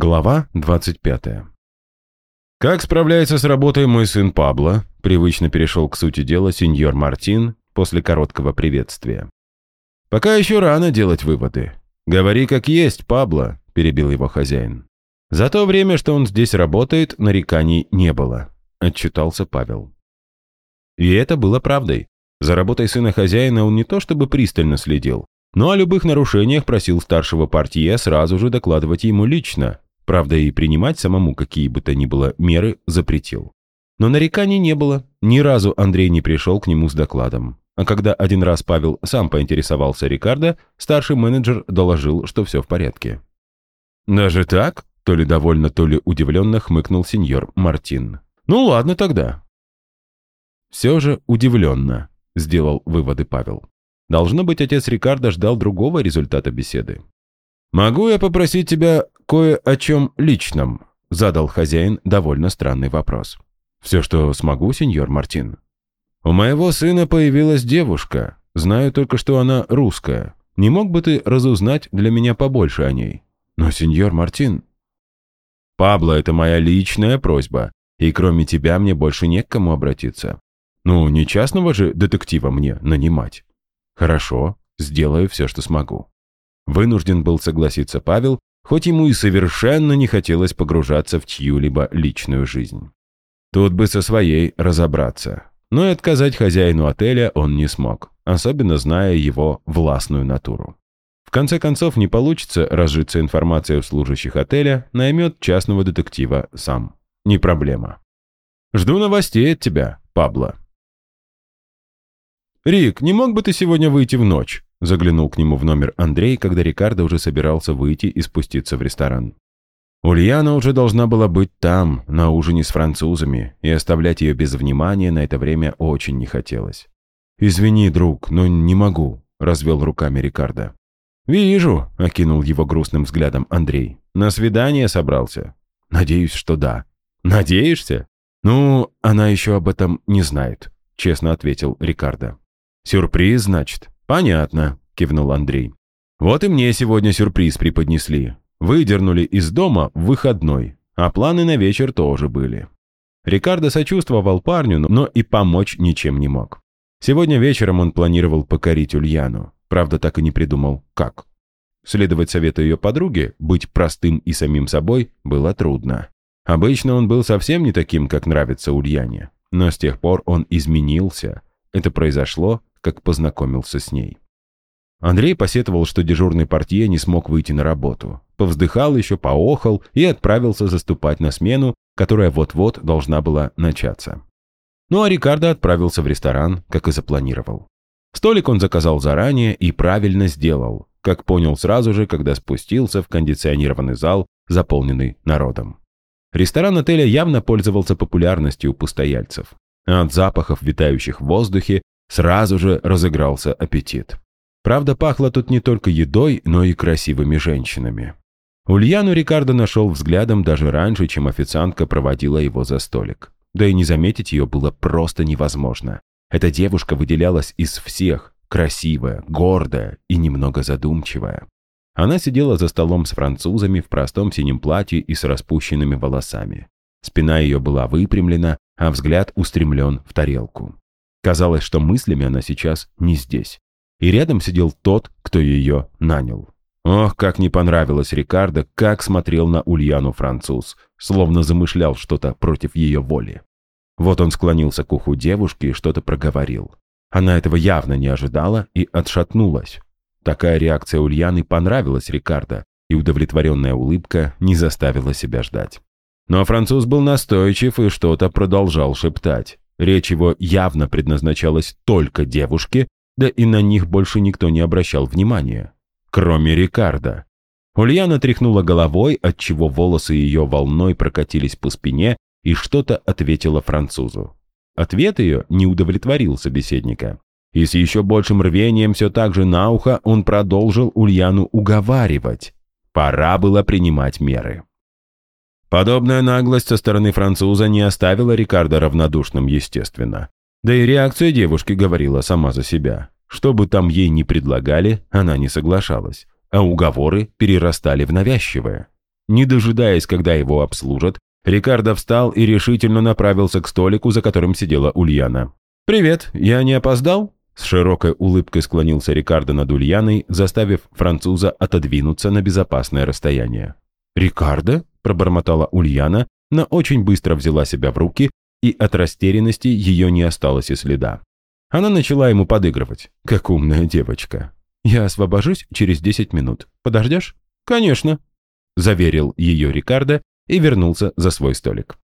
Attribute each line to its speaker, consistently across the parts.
Speaker 1: Глава 25. «Как справляется с работой мой сын Пабло?» Привычно перешел к сути дела сеньор Мартин после короткого приветствия. «Пока еще рано делать выводы. Говори как есть, Пабло», – перебил его хозяин. «За то время, что он здесь работает, нареканий не было», – отчитался Павел. И это было правдой. За работой сына хозяина он не то чтобы пристально следил, но о любых нарушениях просил старшего партия сразу же докладывать ему лично, правда и принимать самому какие бы то ни было меры запретил. Но нареканий не было, ни разу Андрей не пришел к нему с докладом. А когда один раз Павел сам поинтересовался Рикардо, старший менеджер доложил, что все в порядке. «Даже так?» – то ли довольно, то ли удивленно хмыкнул сеньор Мартин. «Ну ладно тогда». «Все же удивленно», – сделал выводы Павел. Должно быть, отец Рикардо ждал другого результата беседы. «Могу я попросить тебя кое о чем личном?» – задал хозяин довольно странный вопрос. «Все, что смогу, сеньор Мартин». «У моего сына появилась девушка. Знаю только, что она русская. Не мог бы ты разузнать для меня побольше о ней?» «Но, сеньор Мартин...» «Пабло, это моя личная просьба, и кроме тебя мне больше не к кому обратиться. Ну, не частного же детектива мне нанимать». «Хорошо, сделаю все, что смогу». Вынужден был согласиться Павел, хоть ему и совершенно не хотелось погружаться в чью-либо личную жизнь. Тут бы со своей разобраться. Но и отказать хозяину отеля он не смог, особенно зная его властную натуру. В конце концов, не получится разжиться информацией у служащих отеля, наймет частного детектива сам. Не проблема. Жду новостей от тебя, Пабло. «Рик, не мог бы ты сегодня выйти в ночь?» Заглянул к нему в номер Андрей, когда Рикардо уже собирался выйти и спуститься в ресторан. Ульяна уже должна была быть там, на ужине с французами, и оставлять ее без внимания на это время очень не хотелось. «Извини, друг, но не могу», — развел руками Рикардо. «Вижу», — окинул его грустным взглядом Андрей. «На свидание собрался?» «Надеюсь, что да». «Надеешься?» «Ну, она еще об этом не знает», — честно ответил Рикардо. «Сюрприз, значит?» «Понятно», — кивнул Андрей. «Вот и мне сегодня сюрприз преподнесли. Выдернули из дома в выходной, а планы на вечер тоже были». Рикардо сочувствовал парню, но и помочь ничем не мог. Сегодня вечером он планировал покорить Ульяну. Правда, так и не придумал, как. Следовать совету ее подруги, быть простым и самим собой, было трудно. Обычно он был совсем не таким, как нравится Ульяне. Но с тех пор он изменился. Это произошло как познакомился с ней. Андрей посетовал, что дежурный портье не смог выйти на работу. Повздыхал еще, поохал и отправился заступать на смену, которая вот-вот должна была начаться. Ну а Рикардо отправился в ресторан, как и запланировал. Столик он заказал заранее и правильно сделал, как понял сразу же, когда спустился в кондиционированный зал, заполненный народом. Ресторан отеля явно пользовался популярностью у постояльцев. От запахов, витающих в воздухе, Сразу же разыгрался аппетит. Правда, пахло тут не только едой, но и красивыми женщинами. Ульяну Рикардо нашел взглядом даже раньше, чем официантка проводила его за столик. Да и не заметить ее было просто невозможно. Эта девушка выделялась из всех, красивая, гордая и немного задумчивая. Она сидела за столом с французами в простом синем платье и с распущенными волосами. Спина ее была выпрямлена, а взгляд устремлен в тарелку. Казалось, что мыслями она сейчас не здесь. И рядом сидел тот, кто ее нанял. Ох, как не понравилось Рикардо, как смотрел на Ульяну француз, словно замышлял что-то против ее воли. Вот он склонился к уху девушки и что-то проговорил. Она этого явно не ожидала и отшатнулась. Такая реакция Ульяны понравилась Рикардо, и удовлетворенная улыбка не заставила себя ждать. Но француз был настойчив и что-то продолжал шептать. Речь его явно предназначалась только девушке, да и на них больше никто не обращал внимания. Кроме Рикардо. Ульяна тряхнула головой, отчего волосы ее волной прокатились по спине и что-то ответила французу. Ответ ее не удовлетворил собеседника. И с еще большим рвением все так же на ухо он продолжил Ульяну уговаривать. Пора было принимать меры. Подобная наглость со стороны француза не оставила Рикардо равнодушным, естественно. Да и реакция девушки говорила сама за себя. Что бы там ей ни предлагали, она не соглашалась, а уговоры перерастали в навязчивое. Не дожидаясь, когда его обслужат, Рикардо встал и решительно направился к столику, за которым сидела Ульяна. «Привет, я не опоздал?» С широкой улыбкой склонился Рикардо над Ульяной, заставив француза отодвинуться на безопасное расстояние. «Рикардо?» – пробормотала Ульяна, но очень быстро взяла себя в руки, и от растерянности ее не осталось и следа. Она начала ему подыгрывать. «Как умная девочка. Я освобожусь через 10 минут. Подождешь?» «Конечно», – заверил ее Рикардо и вернулся за свой столик.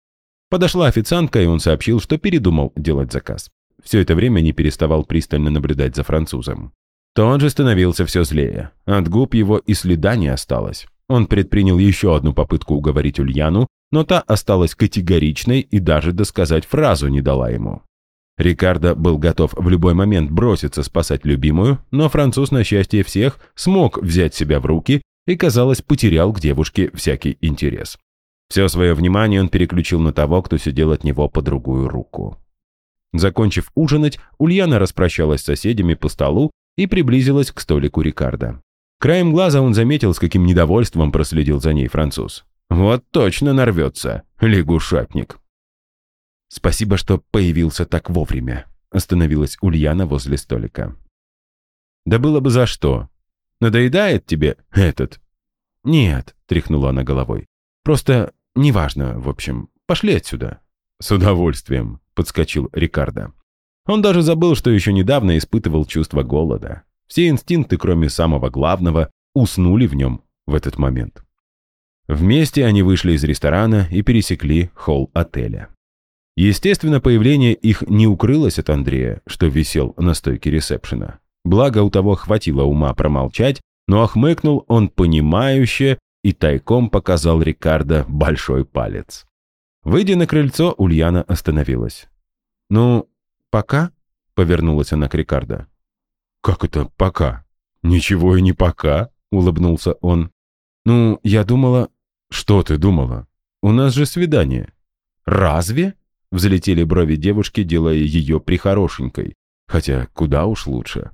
Speaker 1: Подошла официантка, и он сообщил, что передумал делать заказ. Все это время не переставал пристально наблюдать за французом. Тот же становился все злее. От губ его и следа не осталось. Он предпринял еще одну попытку уговорить Ульяну, но та осталась категоричной и даже досказать фразу не дала ему. Рикардо был готов в любой момент броситься спасать любимую, но француз, на счастье всех, смог взять себя в руки и, казалось, потерял к девушке всякий интерес. Все свое внимание он переключил на того, кто сидел от него по другую руку. Закончив ужинать, Ульяна распрощалась с соседями по столу и приблизилась к столику Рикардо. Краем глаза он заметил, с каким недовольством проследил за ней француз. Вот точно нарвется, лягушатник. «Спасибо, что появился так вовремя», — остановилась Ульяна возле столика. «Да было бы за что. Надоедает тебе этот?» «Нет», — тряхнула она головой. «Просто неважно, в общем. Пошли отсюда». «С удовольствием», — подскочил Рикардо. Он даже забыл, что еще недавно испытывал чувство голода. Все инстинкты, кроме самого главного, уснули в нем в этот момент. Вместе они вышли из ресторана и пересекли холл отеля. Естественно, появление их не укрылось от Андрея, что висел на стойке ресепшена. Благо, у того хватило ума промолчать, но охмыкнул он понимающе и тайком показал Рикардо большой палец. Выйдя на крыльцо, Ульяна остановилась. «Ну, пока?» — повернулась она к Рикардо. «Как это «пока»?» «Ничего и не пока», — улыбнулся он. «Ну, я думала...» «Что ты думала? У нас же свидание». «Разве?» — взлетели брови девушки, делая ее прихорошенькой. Хотя куда уж лучше.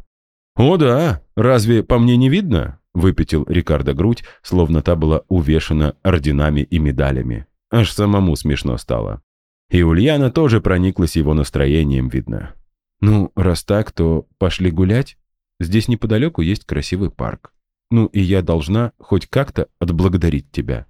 Speaker 1: «О да, разве по мне не видно?» — выпятил Рикардо грудь, словно та была увешана орденами и медалями. Аж самому смешно стало. И Ульяна тоже прониклась его настроением, видно. «Ну, раз так, то пошли гулять. Здесь неподалеку есть красивый парк. Ну, и я должна хоть как-то отблагодарить тебя».